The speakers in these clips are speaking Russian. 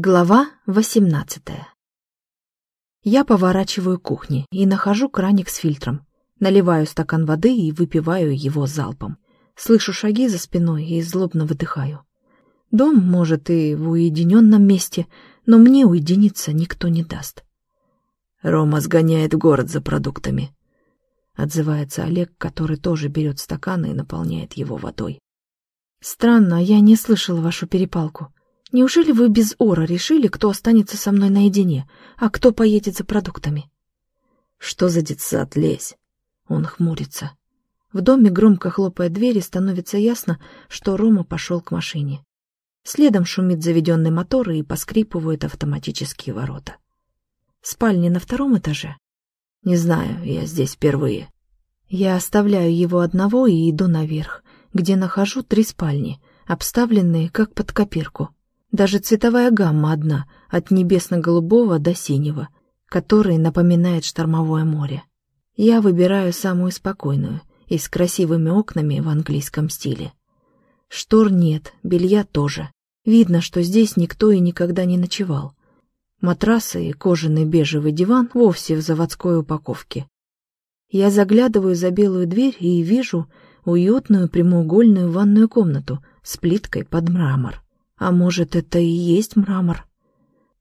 Глава 18 Я поворачиваю кухни и нахожу краник с фильтром. Наливаю стакан воды и выпиваю его залпом. Слышу шаги за спиной и злобно выдыхаю. Дом, может, и в уединенном месте, но мне уединиться никто не даст. Рома сгоняет в город за продуктами. Отзывается Олег, который тоже берет стакан и наполняет его водой. Странно, я не слышала вашу перепалку. Неужели вы без ора решили, кто останется со мной наедине, а кто поедет за продуктами? Что за детсад, лезь? Он хмурится. В доме, громко хлопая двери, становится ясно, что Рома пошел к машине. Следом шумит заведенный мотор и поскрипывают автоматические ворота. Спальня на втором этаже? Не знаю, я здесь впервые. Я оставляю его одного и иду наверх, где нахожу три спальни, обставленные как под копирку. Даже цветовая гамма одна, от небесно-голубого до синего, который напоминает штормовое море. Я выбираю самую спокойную и с красивыми окнами в английском стиле. Штор нет, белья тоже. Видно, что здесь никто и никогда не ночевал. Матрасы и кожаный бежевый диван вовсе в заводской упаковке. Я заглядываю за белую дверь и вижу уютную прямоугольную ванную комнату с плиткой под мрамор. А может, это и есть мрамор?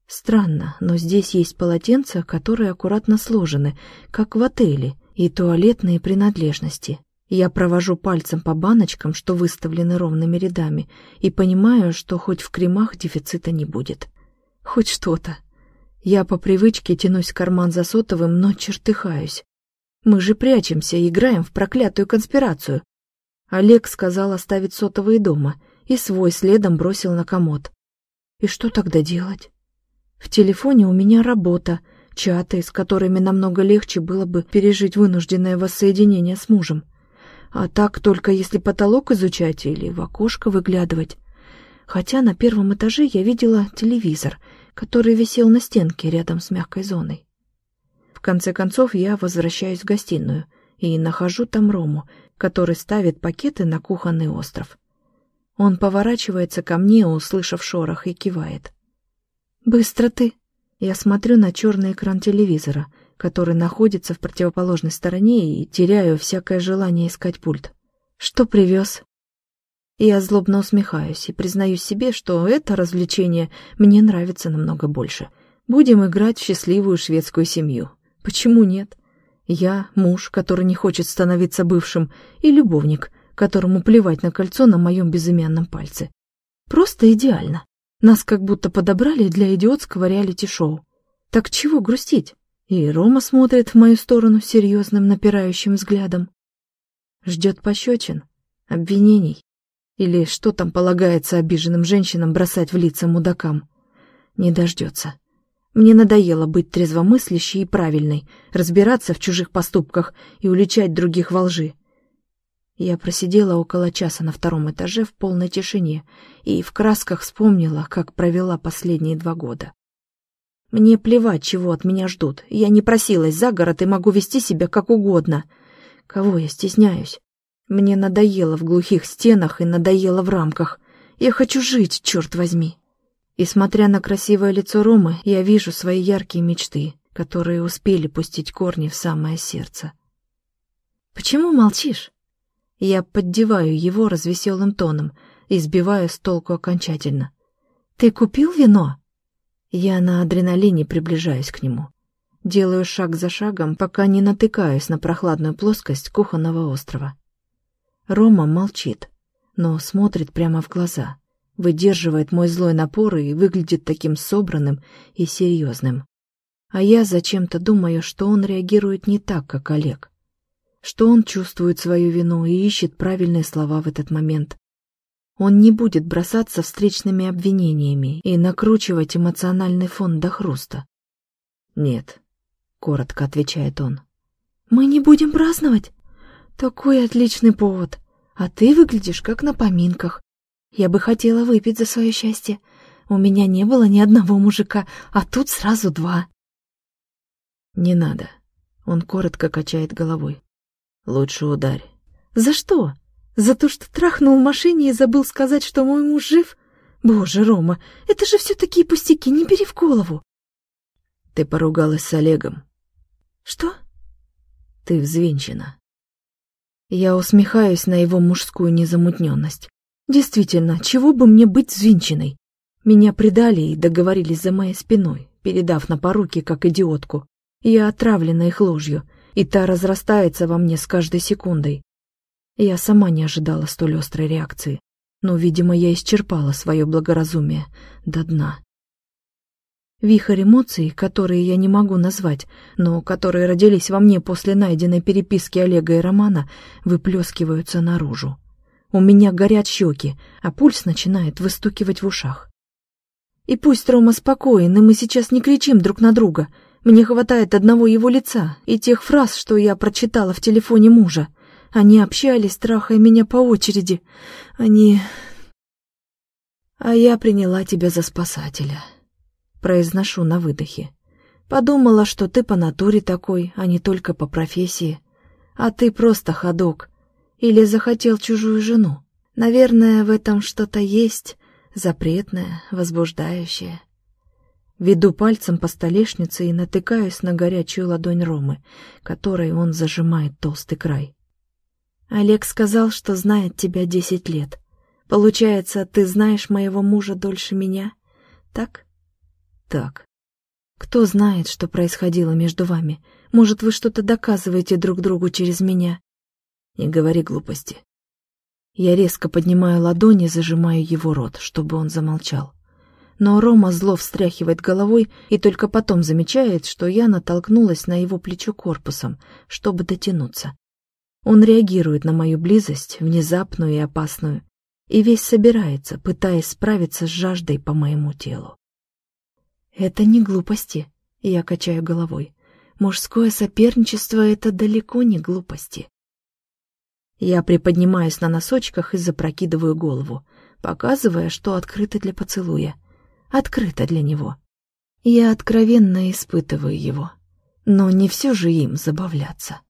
Странно, но здесь есть полотенца, которые аккуратно сложены, как в отеле, и туалетные принадлежности. Я провожу пальцем по баночкам, что выставлены ровными рядами, и понимаю, что хоть в кремах дефицита не будет. Хоть что-то. Я по привычке тянусь в карман за сотовым, но чертыхаюсь. Мы же прячемся, играем в проклятую конспирацию. Олег сказал оставить сотовые дома, и свой следом бросил на комод. И что тогда делать? В телефоне у меня работа, чаты, с которыми намного легче было бы пережить вынужденное воссоединение с мужем. А так только если потолок изучать или в окошко выглядывать. Хотя на первом этаже я видела телевизор, который висел на стенке рядом с мягкой зоной. В конце концов я возвращаюсь в гостиную и нахожу там Рому, который ставит пакеты на кухонный остров. Он поворачивается ко мне, услышав шорох, и кивает. «Быстро ты!» Я смотрю на черный экран телевизора, который находится в противоположной стороне, и теряю всякое желание искать пульт. «Что привез?» Я злобно усмехаюсь и признаюсь себе, что это развлечение мне нравится намного больше. Будем играть в счастливую шведскую семью. Почему нет? Я муж, который не хочет становиться бывшим, и любовник, которому плевать на кольцо на моем безымянном пальце. Просто идеально. Нас как будто подобрали для идиотского реалити-шоу. Так чего грустить? И Рома смотрит в мою сторону серьезным напирающим взглядом. Ждет пощечин, обвинений. Или что там полагается обиженным женщинам бросать в лица мудакам. Не дождется. Мне надоело быть трезвомыслящей и правильной, разбираться в чужих поступках и уличать других во лжи. Я просидела около часа на втором этаже в полной тишине и в красках вспомнила, как провела последние два года. Мне плевать, чего от меня ждут. Я не просилась за город и могу вести себя как угодно. Кого я стесняюсь? Мне надоело в глухих стенах и надоело в рамках. Я хочу жить, черт возьми. И смотря на красивое лицо Ромы, я вижу свои яркие мечты, которые успели пустить корни в самое сердце. «Почему молчишь?» Я поддеваю его развеселым тоном и сбиваю с толку окончательно. «Ты купил вино?» Я на адреналине приближаюсь к нему. Делаю шаг за шагом, пока не натыкаюсь на прохладную плоскость кухонного острова. Рома молчит, но смотрит прямо в глаза, выдерживает мой злой напор и выглядит таким собранным и серьезным. А я зачем-то думаю, что он реагирует не так, как Олег что он чувствует свою вину и ищет правильные слова в этот момент. Он не будет бросаться встречными обвинениями и накручивать эмоциональный фон до хруста. «Нет», — коротко отвечает он. «Мы не будем праздновать? Такой отличный повод. А ты выглядишь как на поминках. Я бы хотела выпить за свое счастье. У меня не было ни одного мужика, а тут сразу два». «Не надо», — он коротко качает головой. Лучше ударь. За что? За то, что трахнул в машине и забыл сказать, что мой муж жив? Боже, Рома, это же все такие пустяки, не бери в голову. Ты поругалась с Олегом. Что? Ты взвинчена. Я усмехаюсь на его мужскую незамутненность. Действительно, чего бы мне быть взвинченной? Меня предали и договорились за моей спиной, передав на поруки как идиотку. Я отравлена их ложью, и та разрастается во мне с каждой секундой. Я сама не ожидала столь острой реакции, но, видимо, я исчерпала свое благоразумие до дна. Вихрь эмоций, которые я не могу назвать, но которые родились во мне после найденной переписки Олега и Романа, выплескиваются наружу. У меня горят щеки, а пульс начинает выстукивать в ушах. И пусть Рома спокоен, и мы сейчас не кричим друг на друга. Мне хватает одного его лица и тех фраз, что я прочитала в телефоне мужа. Они общались, трахая меня по очереди. Они... А я приняла тебя за спасателя произношу на выдохе. Подумала, что ты по натуре такой, а не только по профессии. А ты просто ходок. Или захотел чужую жену. Наверное, в этом что-то есть, запретное, возбуждающее. Веду пальцем по столешнице и натыкаюсь на горячую ладонь Ромы, которой он зажимает толстый край. Олег сказал, что знает тебя десять лет. Получается, ты знаешь моего мужа дольше меня, так? так. Кто знает, что происходило между вами? Может, вы что-то доказываете друг другу через меня? Не говори глупости. Я резко поднимаю ладони и зажимаю его рот, чтобы он замолчал. Но Рома зло встряхивает головой и только потом замечает, что я натолкнулась на его плечо корпусом, чтобы дотянуться. Он реагирует на мою близость, внезапную и опасную, и весь собирается, пытаясь справиться с жаждой по моему телу. Это не глупости, я качаю головой. Мужское соперничество — это далеко не глупости. Я приподнимаюсь на носочках и запрокидываю голову, показывая, что открыто для поцелуя. Открыто для него. Я откровенно испытываю его. Но не все же им забавляться.